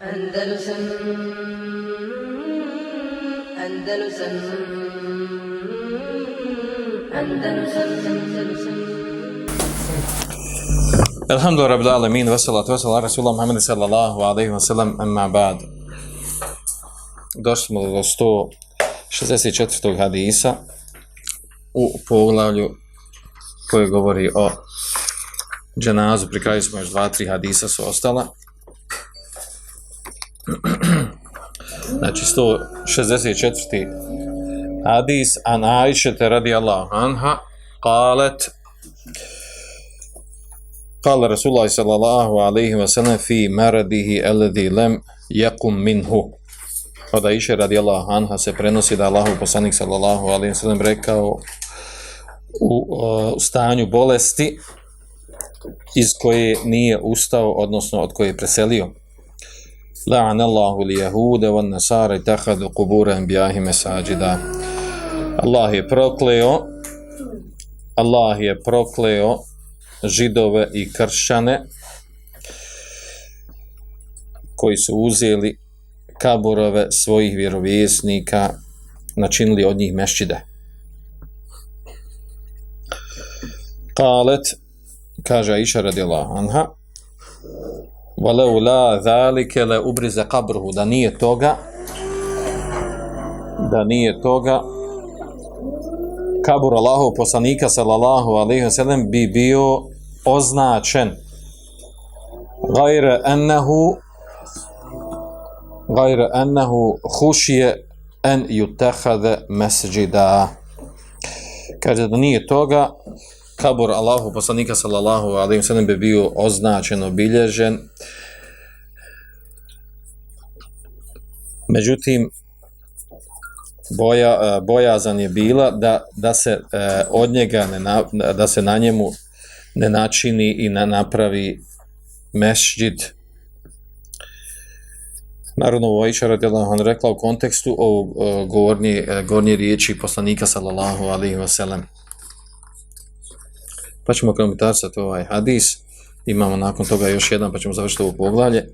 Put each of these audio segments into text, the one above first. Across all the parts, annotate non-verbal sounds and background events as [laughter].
Andalusam Andalusam Andalusam Andalusam Alhamdulillah rabbil alamin wa salatu wa salam ala rasulullah Muhammad sallallahu alayhi wa sallam amma ba'd. Došli smo do 164. hadisa u poglavlju koje govori o dženazu. Pri kraju smo još dva, tri hadisa su ostala. [clears throat] Znači 164. hadis an Aishete radijallahu anha qalet قال رسول الله صلى الله عليه وسلم في مرضه الذي لم يقم منه od Aisha radijallahu anha se prenosi da Allahu poslanik sallallahu alejhi ve sellem rekao u, u stanju bolesti iz koje nije ustao odnosno od koje je preselio لعن الله اليهود والنصارى اتخذوا قبور انبيائهم مساجدا anbiya'ihim masajida Allah je prokleo Allah je prokleo židove i kršćane koji su uzeli kaburove svojih vjerovjesnika načinili od njih mešćide. Kalet, kaže Aisha radijallahu anha, وَلَوْ لَا le ubrize قَبْرُهُ Da nije toga, da nije toga, kabur Allahov poslanika, sallallahu alaihi wa sallam, bi bio označen. gajre ennehu gajre ennehu hušije en jutehade mesđida Kaže da nije toga, kabur Allahu poslanika sallallahu alaihi ve sallam bi bio označen, obilježen međutim boja, e, bojazan je bila da, da se e, od njega ne na, da se na njemu ne načini i na napravi mešđid Naravno, ovo Aisha radijallahu anha rekla u kontekstu ovog e, gornje, gornje riječi poslanika sallallahu alaihi wa sallam. Pa ćemo komentarsati ovaj hadis. Imamo nakon toga još jedan, pa ćemo završiti ovo poglavlje.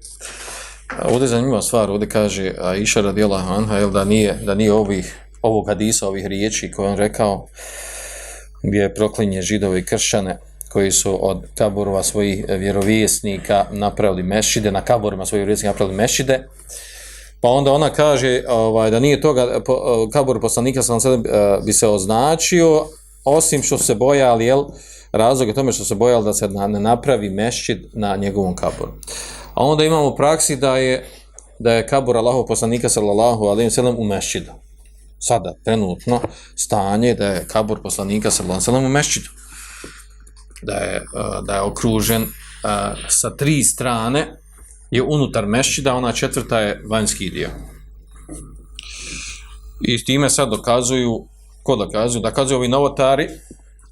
Ovdje je zanimljiva stvar, ovdje kaže Aisha radijallahu anha, jel, da nije, da nije ovih, ovog hadisa, ovih riječi koje on rekao, gdje je proklinje židove i kršćane, koji su od kaborova svojih vjerovjesnika napravili mešide, na kaborima svojih vjerovjesnika napravili mešide, pa onda ona kaže ovaj, da nije toga, po, kabur poslanika sam sada bi se označio, osim što se bojali, jel, razlog je tome što se bojali da se ne napravi mešćid na njegovom kaburu. A onda imamo praksi da je da je kabur Allahov poslanika sallallahu alejhi ve sellem u mešćidu. Sada trenutno stanje da je kabur poslanika sallallahu alejhi ve sellem u mešćidu. Da je da je okružen sa tri strane je unutar mešćida, ona četvrta je vanjski dio. I time sad dokazuju, ko dokazuju? Dokazuju ovi novotari,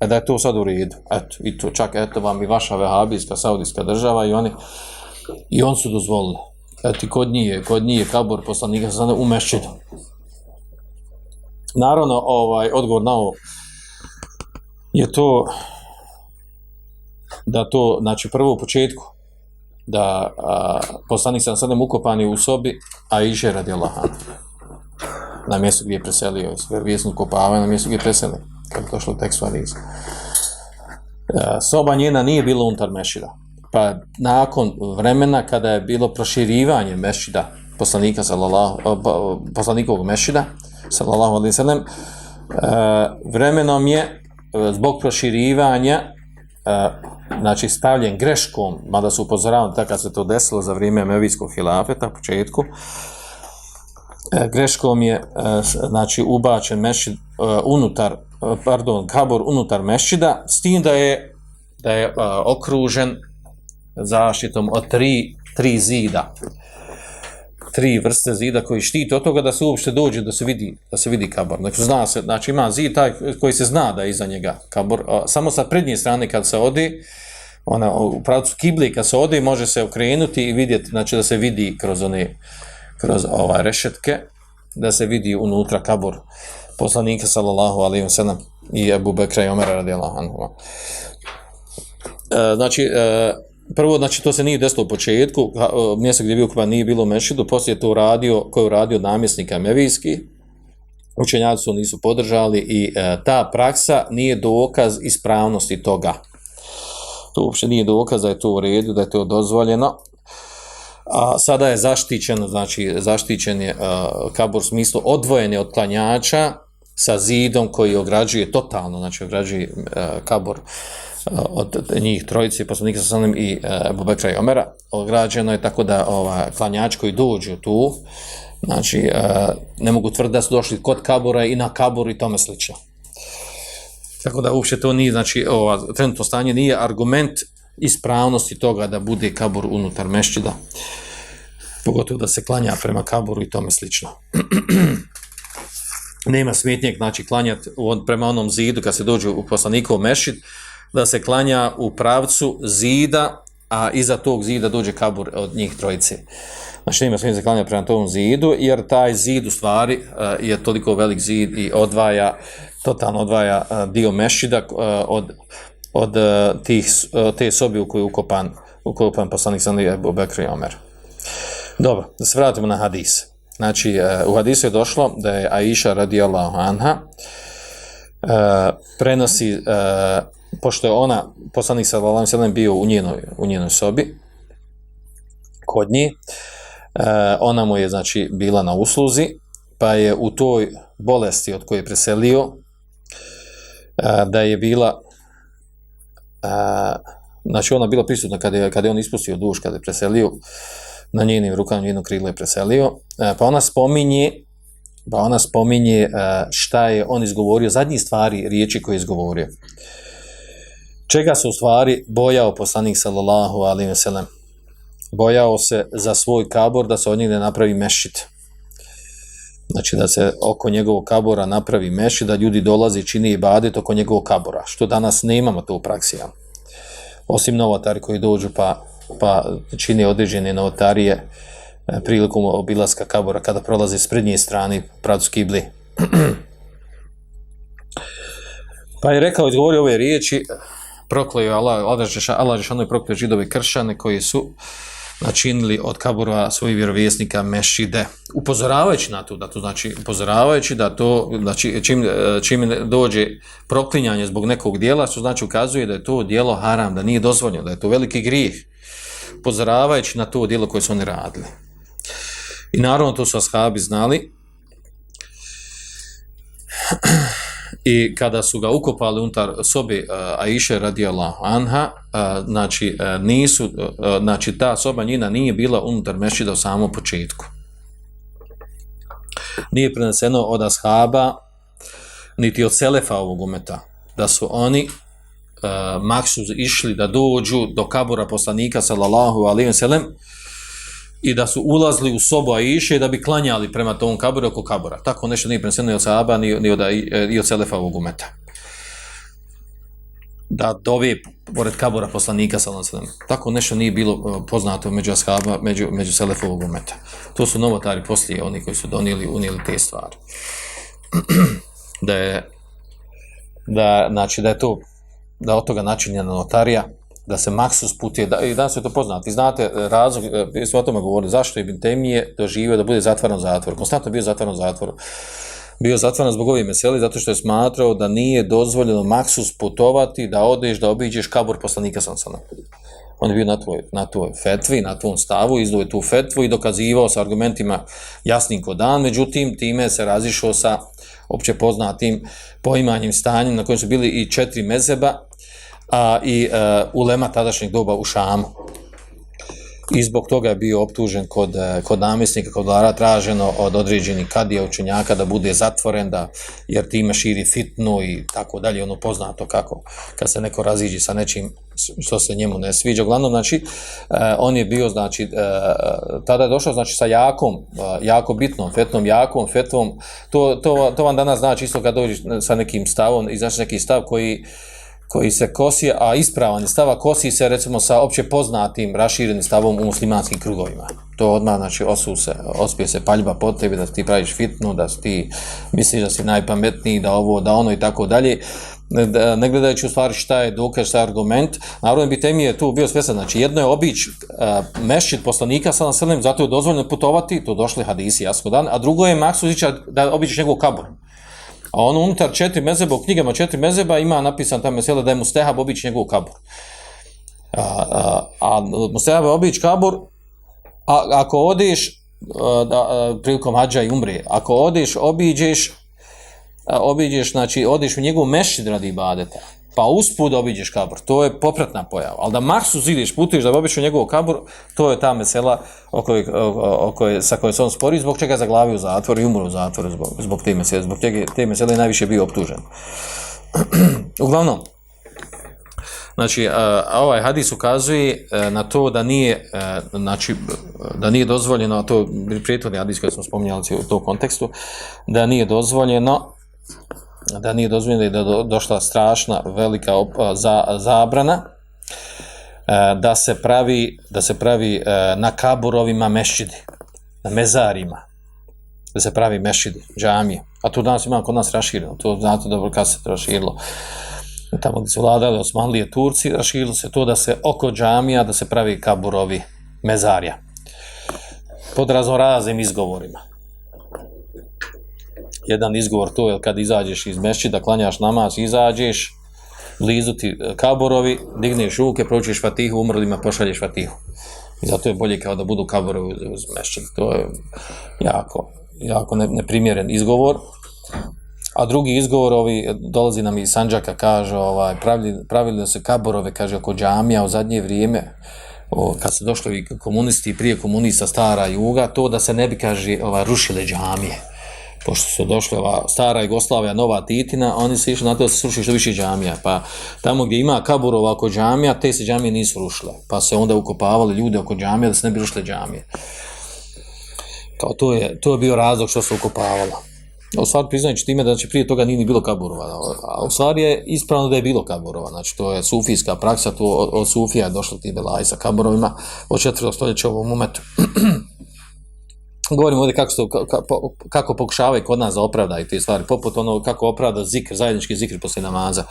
da je to sad u redu. Eto, i to čak, eto vam i vaša vehabijska, saudijska država i oni, I on su dozvolili. Eto, kod nije, kod nije kabor poslanika sa u mešćinu. Naravno, ovaj, odgovor na ovo je to da to, znači, prvo u početku, da a, poslanik sa sadem ukopani u sobi, a iše radi Allaha. Na mjestu gdje je preselio, sve vjesno kopavaju na mjestu gdje je preselio, kako to šlo tekstu Aliza. E, soba njena nije bila unutar mešida pa nakon vremena kada je bilo proširivanje mešida poslanika sallallahu pa, poslanikovog mešida sallallahu alejhi ve sellem e, vremenom je e, zbog proširivanja e, znači stavljen greškom mada su upozoravani tako kad se to desilo za vrijeme Mevijskog hilafeta početku E, greškom je e, znači ubačen mešid e, unutar pardon kabor unutar mešida s tim da je da je okružen zaštitom od tri, tri zida. Tri vrste zida koji štite od toga da se uopšte dođe da se vidi, da se vidi kabor. Znači, zna se, znači ima zid taj koji se zna da je iza njega kabor. Samo sa prednje strane kad se odi, ona, u pravcu kibli kad se odi, može se okrenuti i vidjeti, znači da se vidi kroz one, kroz ovaj rešetke, da se vidi unutra kabor poslanika sallallahu alaihi ve sallam i Abu Bekra i Omera radijallahu anhu. E, znači, e, prvo, znači, to se nije desilo u početku, e, mjesto gdje je bio kupan nije bilo mešidu, poslije to uradio, ko je uradio namjesnika Mevijski, učenjaci su nisu podržali i e, ta praksa nije dokaz ispravnosti toga. To uopće nije dokaz da je to u redu, da je to dozvoljeno. A sada je zaštićen, znači zaštićen je uh, kabur u smislu odvojen je od klanjača sa zidom koji ograđuje totalno, znači ograđuje uh, kabur uh, od njih trojice, poslanika sa sanem i uh, Bubekra i Omera, ograđeno je tako da ova, klanjač koji dođu tu, znači uh, ne mogu tvrditi da su došli kod kabura i na kabur i tome slično. Tako da uopće to nije, znači ova, trenutno stanje nije argument ispravnosti toga da bude kabur unutar mešćida, pogotovo da se klanja prema kaburu i tome slično. [clears throat] Nema smetnjeg, znači klanjati prema onom zidu kad se dođe u poslanikov mešćid, da se klanja u pravcu zida, a iza tog zida dođe kabur od njih trojice. Znači nema smetnjeg klanja prema tom zidu, jer taj zid u stvari e, je toliko velik zid i odvaja, totalno odvaja e, dio mešćida e, od od eh, tih, eh, te sobi u koju je ukopan, ukopan poslanik Sanli Ebu Bekri i Omer. Dobro, da se vratimo na hadis. Znači, eh, u hadisu je došlo da je Aisha radijallahu anha uh, prenosi, pošto je ona, poslanik sallallahu sallam bio u njenoj, u njenoj sobi, kod nje, ona mu je, znači, bila na usluzi, pa je u toj bolesti od koje je preselio, da je bila a, znači ona bila prisutna kada je, kada je on ispustio duš, kada je preselio na njenim rukama, njeno krilo je preselio, a, pa ona spominje pa ona spominje a, šta je on izgovorio, zadnji stvari, riječi koje je izgovorio. Čega se u stvari bojao poslanik sallallahu alaihi ve sellem? Bojao se za svoj kabor da se od njih ne napravi mešit. Znači da se oko njegovog kabora napravi meši, da ljudi dolaze i čini ibadet oko njegovog kabora, što danas nemamo to u praksi. Ja. Osim novotari koji dođu pa, pa čini određene novotarije e, prilikom obilaska kabora kada prolaze s prednje strane pravcu kibli. [clears throat] pa je rekao, izgovorio ove riječi, prokleju Allah, Allah, Allah, je prokleju židovi kršane koji su uh, načinili od kabura svojih vjerovjesnika mešide, upozoravajući na to, da to znači upozoravajući da to, znači čim, e, čim dođe proklinjanje zbog nekog dijela, što znači ukazuje da je to dijelo haram, da nije dozvoljeno, da je to veliki grijeh, upozoravajući na to dijelo koje su oni radili. I naravno to su ashabi znali, [clears throat] I kada su ga ukopali unutar sobe uh, Aisha radijallahu anha, uh, znači uh, nisu, uh, znači ta soba njina nije bila unutar mešćida u samom početku. Nije preneseno od ashaba, niti od selefa ovog umeta, da su oni uh, maksuz išli da dođu do kabura poslanika sallallahu alaihi wa sallam, i da su ulazili u sobu Aiše da bi klanjali prema tom kaburu oko kabura. Tako nešto nije preneseno ni od Sahaba, ni, ni od, e, ni od Selefa ovog umeta. Da dovi pored kabura poslanika sa lansanem. Tako nešto nije bilo e, poznato među Ashaba, među, među Selefa ovog umeta. To su novotari poslije, oni koji su donijeli, unijeli te stvari. [clears throat] da je da, znači, da je to da od toga načinjena notarija, da se maksus putuje, da, i danas je to poznati. Znate, e, razlog, e, vi smo o tome govorili, zašto je Temije doživio da bude zatvoran zatvor. Konstantno bio zatvoran zatvor. Bio zatvoran zbog ovih meseli, zato što je smatrao da nije dozvoljeno maksus putovati, da odeš, da obiđeš kabur poslanika Sansana. On je bio na tvoj, na tvoj fetvi, na tvom stavu, izdvoje tu fetvu i dokazivao sa argumentima jasnim ko dan, međutim, time se razišao sa opće poznatim poimanjem stanjem na kojem su bili i četiri mezeba, a i uh, ulema tadašnjeg doba u Šamu. I zbog toga je bio optužen kod, e, kod namjesnika, kod vlara, traženo od određenih kadija učenjaka da bude zatvoren, da, jer time širi fitnu i tako dalje, ono poznato kako, kad se neko raziđi sa nečim što se njemu ne sviđa. Uglavnom, znači, eh, on je bio, znači, eh, tada je došao, znači, sa jakom, eh, jako bitnom, fetnom, jakom, fetvom, to, to, to vam danas znači isto kad dođeš sa nekim stavom, i znači neki stav koji, koji se kosi, a ispravan je stava, kosi se recimo sa opće poznatim raširenim stavom u muslimanskim krugovima. To odmah, znači, osu se, ospije se paljba po tebi, da ti praviš fitnu, da ti misliš da si najpametniji, da ovo, da ono i tako dalje. ne, da- ne gledajući u stvari šta je dokaz, šta je argument. Naravno bi temi je tu bio svjesan. Znači, jedno je obić e, uh, mešćit poslanika sa naselnim, zato je dozvoljeno putovati, to došli hadisi jasno dan, a drugo je maksuzića da obiđeš njegov kabor. A ono unutar četiri mezeba, u knjigama četiri mezeba ima napisan tamo mesela da je mustehab obići njegov kabur. A, a, a mustehab je obići a, ako odeš a, da, a, prilikom hađa i umri, ako odeš, obiđeš, a, obiđeš, znači, odeš u njegov mešćid radi ibadeta, pa usput obiđeš kabor, to je popratna pojava. Ali da maksu zideš, putuješ da obiđeš u njegov kabor, to je ta mesela o kojoj, o, o kojoj, sa kojoj se on spori, zbog čega zaglavio u zatvor i umro u zatvor zbog, zbog te mesele, zbog te, te mesele je najviše bio optužen. [clears throat] Uglavnom, Znači, a, a ovaj hadis ukazuje a, na to da nije, a, znači, da nije dozvoljeno, a to je prijetvodni hadis koji smo spominjali u tom kontekstu, da nije dozvoljeno, da nije dozvoljeno da je do, došla strašna, velika op, za, zabrana, e, da se pravi, da se pravi e, na kaburovima mešidi, na mezarima, da se pravi mešidi, džamije. A to danas ima kod nas rašireno, to znate dobro kad se raširilo tamo gdje su vladali Osmanlije Turci, raširilo se to da se oko džamija, da se pravi kaburovi mezarja. Pod raznoraznim izgovorima. Jedan izgovor to je kad izađeš iz mešći, da klanjaš namaz, izađeš, blizu ti e, kaburovi, digneš ruke, pročiš fatihu, umrlima pošalješ fatihu. I zato je bolje kao da budu kaburovi uz mešći. To je jako, jako neprimjeren izgovor. A drugi izgovor ovi dolazi nam iz Sanđaka, kaže, ovaj, pravili, pravili da se kaborove, kaže, oko džamija u zadnje vrijeme, o, kad se došli komunisti prije komunista stara juga, to da se ne bi, kaže, ovaj, rušile džamije. Pošto su došle ova stara Jugoslavija, nova Titina, oni se išli na to da se sruši što više džamija. Pa tamo gdje ima kaburova oko džamija, te se džamije nisu rušile. Pa se onda ukopavali ljude oko džamija da se ne bi rušile džamije. Kao to je, to je bio razlog što se ukopavalo. U stvari priznajući time da znači, prije toga nije ni bilo kaburova, a u stvari je ispravno da je bilo kaburova, znači to je sufijska praksa, to od, od sufija je došlo ti belaj sa kaburovima od četvrtog stoljeća u ovom momentu. [clears throat] Govorimo ovdje kako, su, kako, kako pokušavaju kod nas da opravdaju te stvari, poput ono kako opravda zikr, zajednički zikr poslije namaza.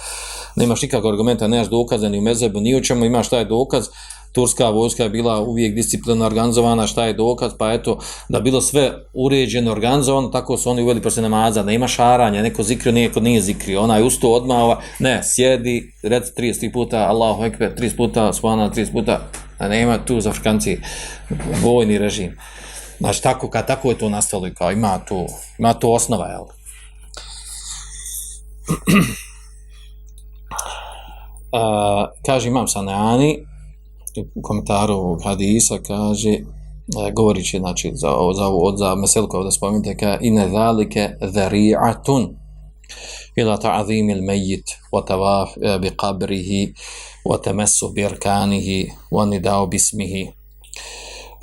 Nemaš nikakvog argumenta, nemaš dokaza ni u mezebu, ni u čemu imaš taj dokaz, turska vojska je bila uvijek disciplina organizovana, šta je dokaz, pa eto, da bilo sve uređeno, organizovano, tako su oni uveli poslije namaza, nema šaranja, neko zikrio, neko nije zikrio, ona je usto odmah, ova, ne, sjedi, reci 30 puta, Allahu ekber, 30 puta, svana 30 puta, a nema tu za Afrikanci vojni režim. Znači, tako, kad tako je to nastalo, kao ima to, ima to osnova, jel? [clears throat] Uh, kaže imam Sanani, u komentaru ovog hadisa kaže e, govorići znači za za od za meselko da spomenete ka ine zalike zari'atun ila ta'zim al-mayyit wa tawaf e, bi qabrihi wa tamassu bi arkanihi wa nidao bismihi uh,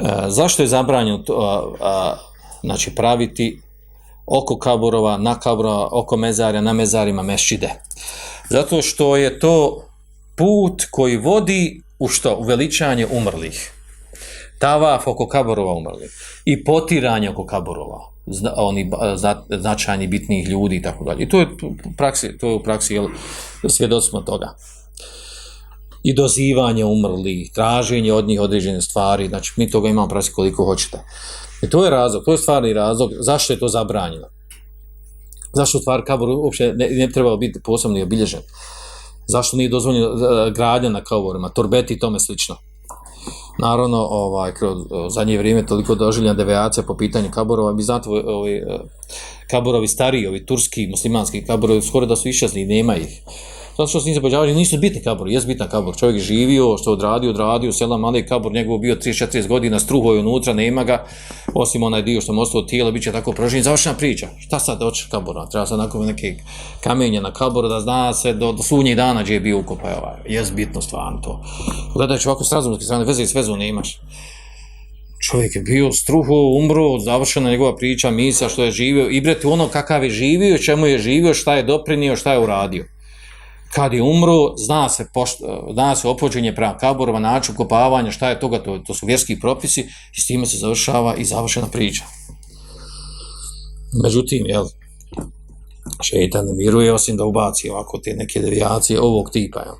E, zašto je zabranjeno to, a, a, znači praviti oko kaburova, na kaburova, oko mezarja, na mezarima mešćide. Zato što je to put koji vodi u što? U veličanje umrlih. Tavaf oko kaburova umrlih. I potiranje oko kaburova Zna, oni zna, značajni bitnih ljudi i tako dalje. I to je u praksi, to je u praksi jel, svjedocimo toga. I dozivanje umrlih, traženje od njih određene stvari, znači mi toga imamo praksi koliko hoćete. I to je razlog, to je stvarni razlog zašto je to zabranjeno. Zašto stvar kabor uopće ne, ne trebao biti posebno obilježen zašto nije dozvoljeno e, gradnja na kavorima, torbeti i tome slično. Naravno, ovaj, kroz e, zadnje vrijeme toliko doživljena devijacija po pitanju kaborova, mi znate, ovi, kaborovi stariji, ovi turski, muslimanski kaborovi, skoro da su išćasni, nema ih zato što se nisu pođavali, nisu bitni kabor, jes bitan kabor, čovjek je živio, što odradio, odradio, sela mali kabor, njegov bio 34 godina, struhoj unutra, nema ga, osim onaj dio što mu ostao tijelo, bit će tako proživljen, završena priča, šta sad doći kabora, treba sad nakon neke kamenje na kaboru, da zna se do, do sunnjih dana gdje je bio ukopaj, ovaj, jes bitno stvarno to. Gledajući ovako s razumske strane, veze i svezu ne imaš. Čovjek je bio struho, umro, završena njegova priča, misa, što je živio, i breti ono kakav je živio, čemu je živio, šta je doprinio, šta je uradio kad je umro, zna se, pošto, zna se opođenje prema kaborova, način kopavanja, šta je toga, to, to su vjerski propisi i s time se završava i završena priča. Međutim, jel, šeitan ne miruje osim da ubaci ovako te neke devijacije ovog tipa. Jel.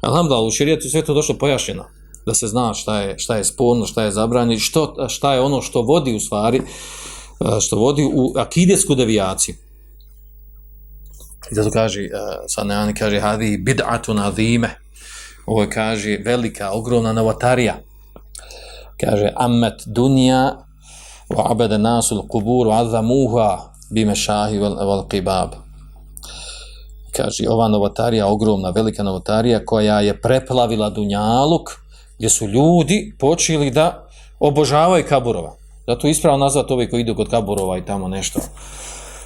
Alhamdulillah, u širijetu sve to došlo pojašnjeno da se zna šta je, šta je sporno, šta je zabranjeno, što, šta je ono što vodi u stvari, e, što vodi u akidetsku devijaciju. I zato kaže, e, sad ne kaže, hadi bid'atu nadime, ovo je, kaže, velika, ogromna novatarija. Kaže, amet dunja, wa abede nasul kuburu, azamuha, bime šahi val, val qibab. Kaže, ova novatarija, ogromna, velika novatarija, koja je preplavila dunjaluk, gdje su ljudi počeli da obožavaju kaburova. Zato ispravno nazvat ove koji idu kod kaburova i tamo nešto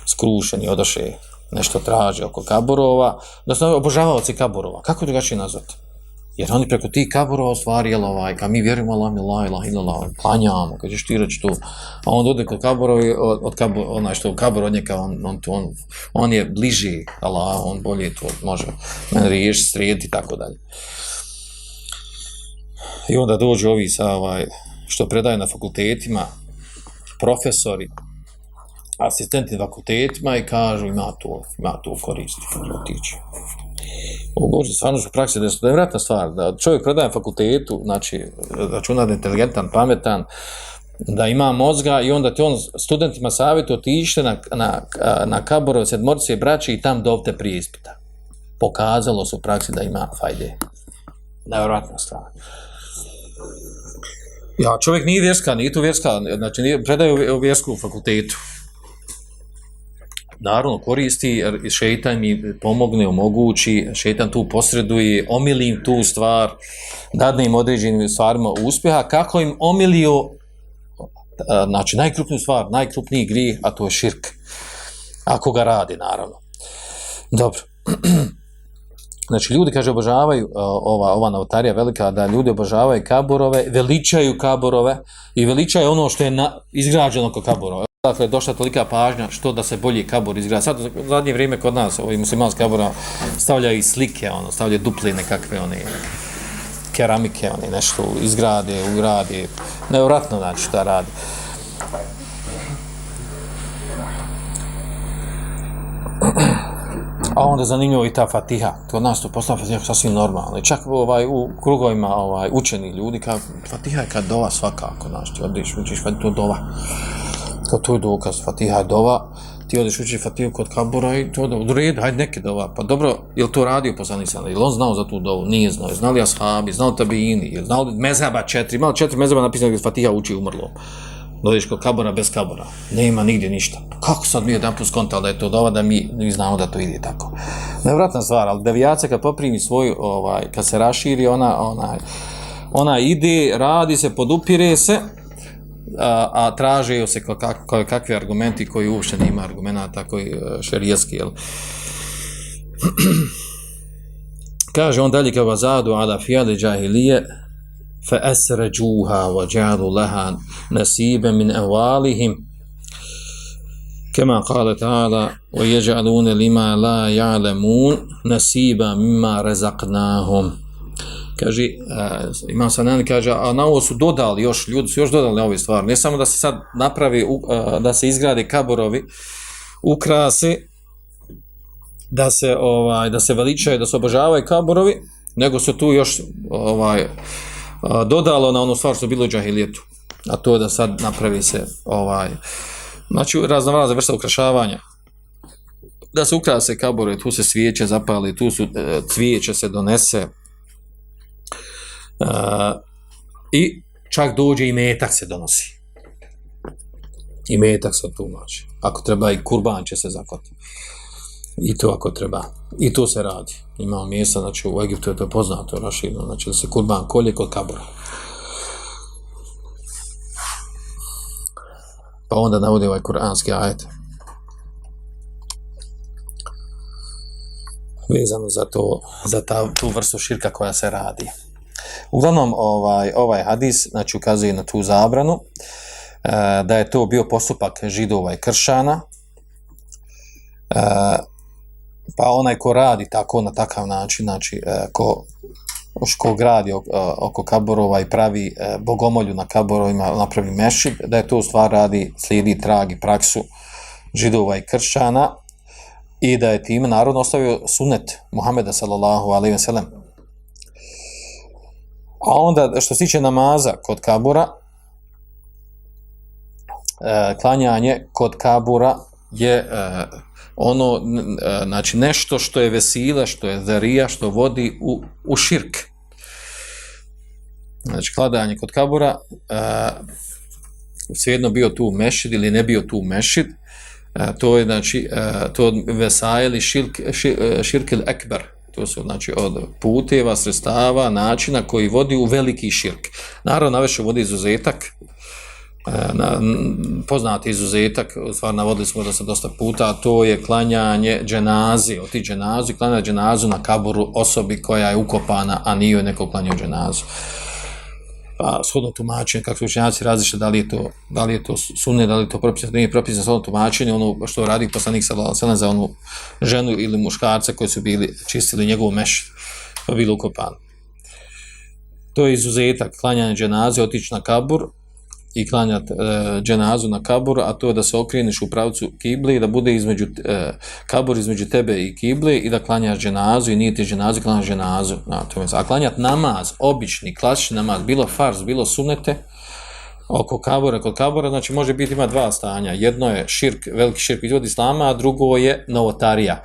skrušeni, odoše nešto traže oko kaburova, da su obožavaoci kaburova. Kako drugačije nazvati? Jer oni preko tih kaburova stvari, jel ovaj, kad mi vjerujemo Allah, mi ilaha illallah, ilah, klanjamo, kad ćeš ti reći to, a on ode kod kaburova, od, od kabur, onaj što kabur od njega, on, on, on, on je bliži Allah, on bolje to može meni riješi, srediti i tako dalje. I onda dođu ovi sa, ovaj, što predaju na fakultetima, profesori, asistenti na fakultetima i kažu ima to, ima to koristi, otići. Ovo govori stvarno su prakse, da je nevratna stvar, da čovjek predaje fakultetu, znači računa da je inteligentan, pametan, da ima mozga i onda ti on studentima savjetu otište na, na, na kaborove sedmorice i braće i tam dovte prije ispita. Pokazalo su u praksi da ima fajde. Nevratna stvar. Ja, čovjek nije vjerska, nije tu vjerska, znači nije, predaje u vjersku fakultetu. Naravno, koristi, jer šeitan mi pomogne, omogući, šeitan tu posreduje, omili im tu stvar, dadne im određenim stvarima uspjeha, kako im omilio, znači, najkrupniju stvar, najkrupniji grih, a to je širk. Ako ga radi, naravno. Dobro. [clears throat] Znači, ljudi, kaže, obožavaju ova, ova novotarija velika, da ljudi obožavaju kaborove, veličaju kaborove i veličaju ono što je na, izgrađeno kao kaborove. Dakle, je došla tolika pažnja što da se bolji kabor izgrada. Sad, u zadnje vrijeme kod nas, ovi muslimanski kabora stavljaju i slike, ono, stavljaju duple nekakve, one, keramike, one, nešto izgrade, ugrade. Nevratno, znači, šta radi. A onda zanimljivo i ta fatiha. Kod nas to postava fatiha sasvim normalno. I čak ovaj, u krugovima ovaj, učeni ljudi, kao fatiha je kad dova svakako, znaš, ti odiš, učiš, pa to dova. To, to je dokaz, fatiha je dova, ti odiš uči fatihu kod kabura i to da u redu, hajde neke dova. Pa dobro, je li to radio poslanik sam? Je on znao za tu dovu? Nije znao. Znali ashabi, znao tabiini, je znao mezheba četiri, malo četiri mezheba napisano gdje fatiha uči umrlo dođeš kod kabura bez kabura. Nema nigdje ništa. Pa kako sad mi jedan put skontali da je to dova da mi, mi znamo da to ide tako. Nevratna stvar, ali devijaca kad poprimi svoj, ovaj, kad se raširi, ona, ona, ona ide, radi se, podupire se, a, a traže se kak, kak, kakvi argumenti koji uopšte nima argumenta koji e, šerijetski, jel? [clears throat] Kaže on dalje kao zadu ala fijali džahilije, فأسرجوها وجعلوا لها نسيبا من أوالهم كما قال تعالى ويجعلون لما لا يعلمون نسيبا مما رزقناهم kaže uh, imam sanan kaže a na ovo su dodali još ljudi su još dodali ove stvari ne samo da se sad napravi uh, da se izgrade kaborovi ukrase da se ovaj da se veličaju da se obožavaju kaborovi nego se tu još ovaj e, dodalo na onu stvar što bilo u džahilijetu. A to je da sad napravi se ovaj znači razna razne vrste ukrašavanja. Da se ukrase kabore, tu se svijeće zapali, tu su e, cvijeće se donese. E, I čak dođe i metak se donosi. I metak se tumači. Ako treba i kurban će se zakoti. I to ako treba. I to se radi. Imamo mjesta, znači u Egiptu je to poznato, raširno, znači da se kurban kolje kod kabura. Pa onda navodi ovaj kuranski ajet. Vezano za to, za ta, tu vrstu širka koja se radi. Uglavnom, ovaj, ovaj hadis, znači ukazuje na tu zabranu, e, da je to bio postupak židova i kršana, e, pa onaj ko radi tako na takav način, znači e, ko, ko gradi e, oko kaborova i pravi e, bogomolju na kaborovima, napravi mešid, da je to u stvar radi, slijedi trag i praksu židova i kršana i da je time narod ostavio sunet Muhameda sallallahu alaihi ve sellem. A onda što se tiče namaza kod kabura, e, klanjanje kod kabura je e, ono, e, znači nešto što je vesila, što je zarija, što vodi u, u širk. Znači, kladanje kod kabura, e, svejedno bio tu mešid ili ne bio tu mešid, e, to je, znači, e, to vesajeli širk, e, širk, širk il ekber, to su, znači, od puteva, sredstava, načina koji vodi u veliki širk. Naravno, navešu vodi izuzetak, e, na, poznati izuzetak, stvar navodili smo da se dosta puta, a to je klanjanje dženazi, oti dženazi, klanjanje dženazu na kaburu osobi koja je ukopana, a nije neko klanjao dženazu. Pa, shodno tumačenje, kako su učenjaci različite, da li je to, da li je to sunne, da li je to propisano, nije propisano shodno tumačenje, ono što radi poslanik sa za onu ženu ili muškarca koji su bili čistili njegovu meš, pa bili ukopani. To je izuzetak, klanjanje dženaze, otići na kabur, i klanjati e, dženazu na kabur, a to je da se okreniš u pravcu kibli i da bude između, e, kabur između tebe i kibli i da klanjaš dženazu i nije ti dženazu, klanjaš dženazu. Na, to je, a klanjat namaz, obični, klasični namaz, bilo farz, bilo sunete, oko kabura, kod kabura, znači može biti ima dva stanja. Jedno je širk, veliki širk izvod islama, a drugo je novotarija.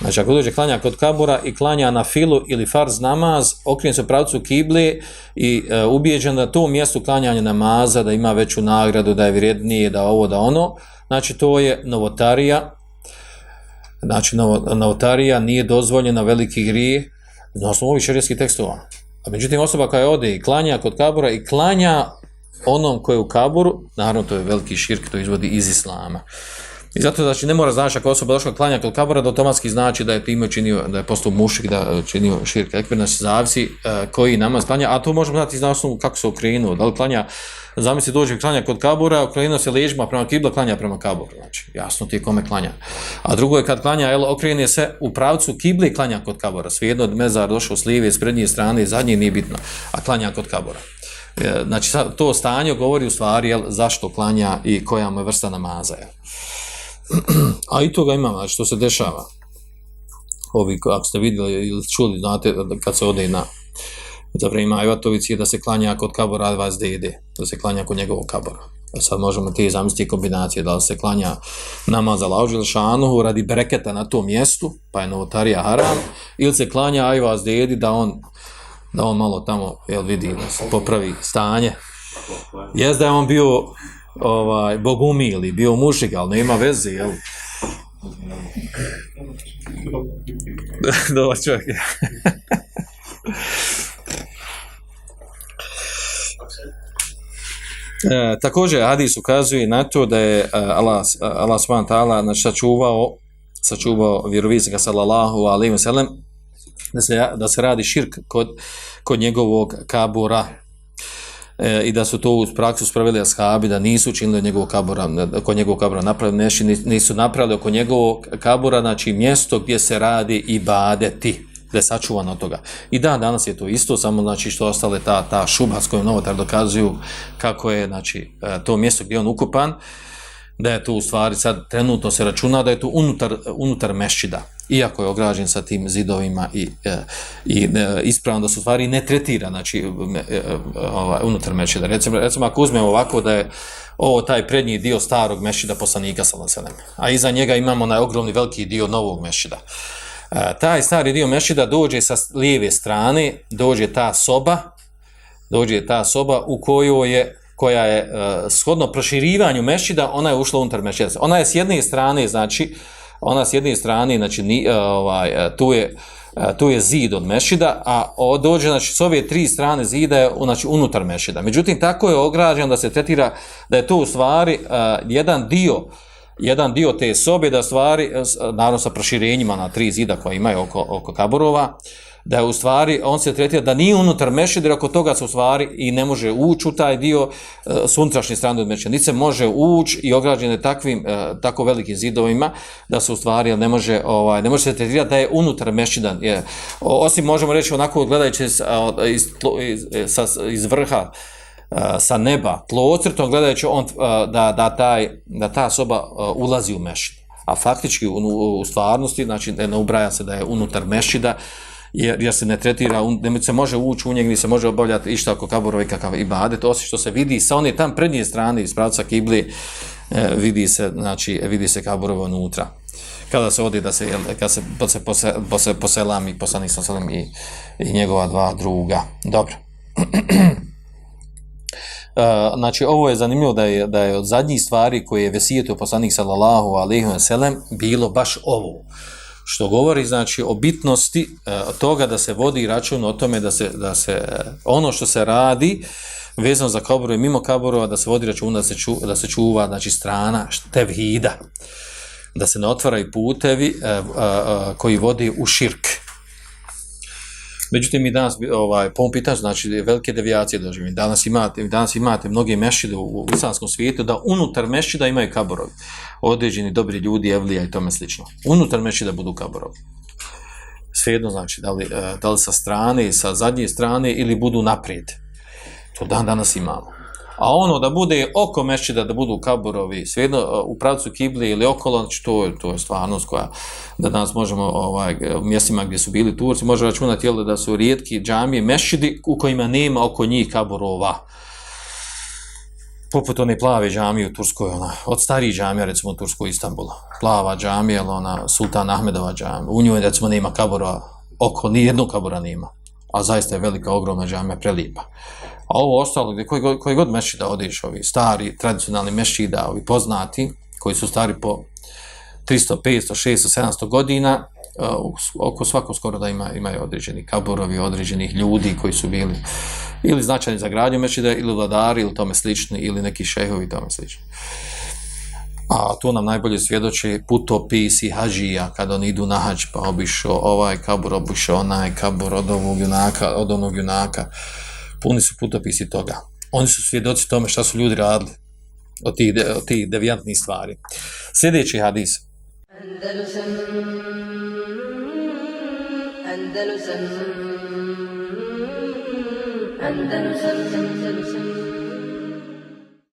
Znači, ako dođe klanja kod kabura i klanja na filu ili farz namaz, okrije se pravcu kibli i e, ubijeđen da to mjesto klanjanja namaza, da ima veću nagradu, da je vrijednije, da ovo, da ono, znači to je novotarija, znači novo, novotarija nije dozvoljena veliki grije, na osnovu ovih šarijskih tekstova. A međutim, osoba koja ode i klanja kod kabura i klanja onom koji je u kaburu, naravno to je veliki širk, to izvodi iz islama. I zato znači ne mora znači ako osoba došla klanja kod kabura da automatski znači da je time činio da je postao mušik da e, činio širk. Ekber znači zavisi uh, koji namaz klanja a to možemo znati iz osnovu kako se okrenuo. Da li klanja zamisli dođe klanja kod kabura okrenuo se ležima prema kibla klanja prema kaburu znači jasno ti je kome klanja. A drugo je kad klanja el okrene se u pravcu kibli klanja kod kabura svejedno od mezar došao s lijeve s prednje strane zadnje nije bitno a klanja kod kabura e, znači to stanje govori u stvari jel, zašto klanja i koja mu je vrsta namaza Jel. A i toga imamo, znači što se dešava. Ovi, ako ste vidjeli ili čuli, znate, kad se ode na za vrijeme Ajvatovici, da se klanja kod kabora vas dede, da se klanja kod njegovog kabora. E sad možemo te zamisliti kombinacije, da li se klanja nama za lauđel šanuhu radi breketa na tom mjestu, pa je novotarija haram, ili se klanja Ajvaz dedi da on, da on malo tamo, jel vidi, popravi stanje. Jes da je on bio ovaj, bogumili, bio mušik, ali nema veze, jel? Dobar čovjek. e, također, Hadis ukazuje na to da je uh, Allah, uh, Allah subhanahu ta'ala znači, sačuvao, sačuvao vjeroviznika sallallahu alaihi wa sallam da se, da se radi širk kod, kod njegovog kabura, e, i da su to u praksu spravili ashabi, da nisu učinili njegovog kabura, oko njegovog kabura napravili, nešto, nisu napravili oko njegovog kabura, znači mjesto gdje se radi i badeti, da je sačuvano od toga. I da, danas je to isto, samo znači što ostale ta, ta šuba s kojom novotar dokazuju kako je znači, e, to mjesto gdje on ukupan, da je to u stvari sad trenutno se računa da je to unutar, unutar mešćida iako je ograđen sa tim zidovima i, e, i e, ispravno da su stvari ne tretira znači, e, ovaj, unutar mešida. Recimo, recimo ako uzmemo ovako da je ovo taj prednji dio starog mešida poslanika sa Laselem, a iza njega imamo onaj ogromni veliki dio novog mešida. Taj stari dio mešida dođe sa lijeve strane, dođe ta soba, dođe ta soba u kojoj je koja je uh, shodno proširivanju mešida, ona je ušla unutar mešida. Ona je s jedne strane, znači, ona s jedne strane, znači, ni, uh, ovaj, e, tu je, uh, tu je zid od mešida, a dođe, znači, s ove tri strane zida je, znači, unutar mešida. Međutim, tako je ograđeno da se tretira da je to u stvari uh, jedan dio, jedan dio te sobe, da stvari, naravno sa proširenjima na tri zida koje imaju oko, oko kaburova, uh, da je u stvari, on se tretira da nije unutar mešida, jer ako toga se u stvari i ne može ući u taj dio e, s strane od mešida, niti se može ući i ograđene takvim, e, tako velikim zidovima, da se u stvari ne može, ovaj, ne može se tretirati da je unutar mešidan. Je, osim možemo reći onako gledajući iz, iz, e, iz, iz, iz vrha, e, sa neba, tlocrtom gledajući on, e, da, da, taj, da ta soba ulazi u mešid. a faktički u, u stvarnosti, znači ne ubraja se da je unutar mešćida, jer, jer se ne tretira, ne se može ući u njeg, ni se može obavljati išta oko kaburova i kakav ibadet, osim što se vidi sa one tam prednje strane iz pravca kibli, e, vidi se, znači, vidi se kaburova unutra. Kada se odi da se, jel, kada se, se, pose, pose, poselam i poslanik sam selam i, i njegova dva druga. Dobro. Uh, [clears throat] znači ovo je zanimljivo da je da je od zadnjih stvari koje je vesijetio poslanik sallallahu alejhi ve sellem bilo baš ovo što govori znači o bitnosti e, toga da se vodi račun o tome da se da se e, ono što se radi vezano za kaburove mimo kaburova da se vodi račun da se ču, da se čuva znači strana tevhida. Da se ne otvaraju putevi e, e, e, koji vodi u širk. Međutim, mi danas, ovaj, po ovom pitanju, znači, velike devijacije doživim. Danas imate, danas imate mnoge mešide u, u islamskom svijetu, da unutar mešida imaju kaborovi. Određeni dobri ljudi, evlija i tome slično. Unutar mešida budu kaborovi. Svejedno, znači, da li, eh, da li sa strane, sa zadnje strane, ili budu naprijed. To dan danas imamo. A ono da bude oko mešćida, da budu kaburovi, svejedno e, u pravcu kibli ili okolo, znači to, to je stvarnost koja da danas možemo ovaj, u mjestima gdje su bili Turci, može računati jel, da su rijetki džamije mešćidi u kojima nema oko njih kaburova. Poput one plave džamije u Turskoj, ona, od starih džamija, recimo u Turskoj Istanbulu. Plava džamija, ona Sultan Ahmedova džamija. U njoj, recimo, nema kaburova, oko nijednog kabura nema. A zaista je velika, ogromna džamija, prelipa. A ovo ostalo, gdje koji, koji god mešida odiš, ovi stari, tradicionalni mešida, ovi poznati, koji su stari po 300, 500, 600, 700 godina, uh, oko svako skoro da ima, imaju određeni kaburovi, određenih ljudi koji su bili ili značajni za gradnju mešida, ili vladari, ili tome slični, ili neki šehovi, tome slični. A to nam najbolje svjedoče putopisi hađija, kada oni idu na hađ, pa obišao ovaj kabur, obišao onaj kabur od ovog junaka, od onog junaka puni su putopisi toga. Oni su svjedoci tome šta su ljudi radili od tih, de, od tih devijantnih stvari. Sljedeći hadis. Andalusam Andalusam Andalusam Andalusam